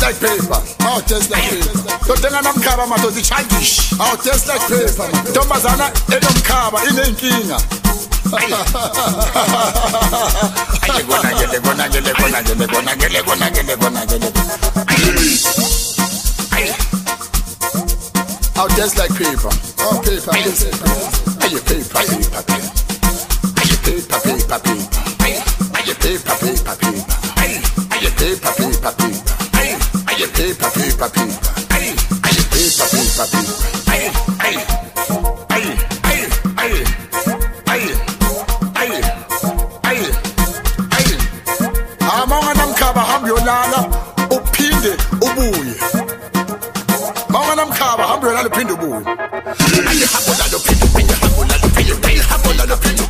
taste like paper. I'll taste like paper. So then I'm cover my toes, it's childish. I'll taste like paper. Tomazana, it don't cover, it ain't king. I'll taste like paper. Oh, paper, paper. Are you paper, paper, paper? Are you paper, paper, paper? Are you paper, paper, paper? Are you paper, paper, paper? paper, paper, paper. Aye, aye. Paper, paper, paper. Aye, aye. Aye, aye, aye. Aye, aye, aye, aye. Amanga namkhaba hamba yolala uphinde ubuye. Amanga namkhaba hamba yolala uphinde ubuye. Aye, hamba yolala uphinde ubuye, hamba yolala uphinde ubuye, hamba yolala uphinde ubuye.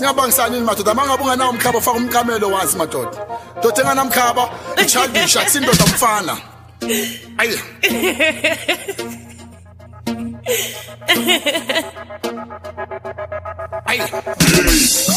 singaba ngisanini madoda mangabe unganawo umkhaba ufaka umqamelo wazi madoda doda enganamkhaba i-childish akusindoda mfana ayi ayi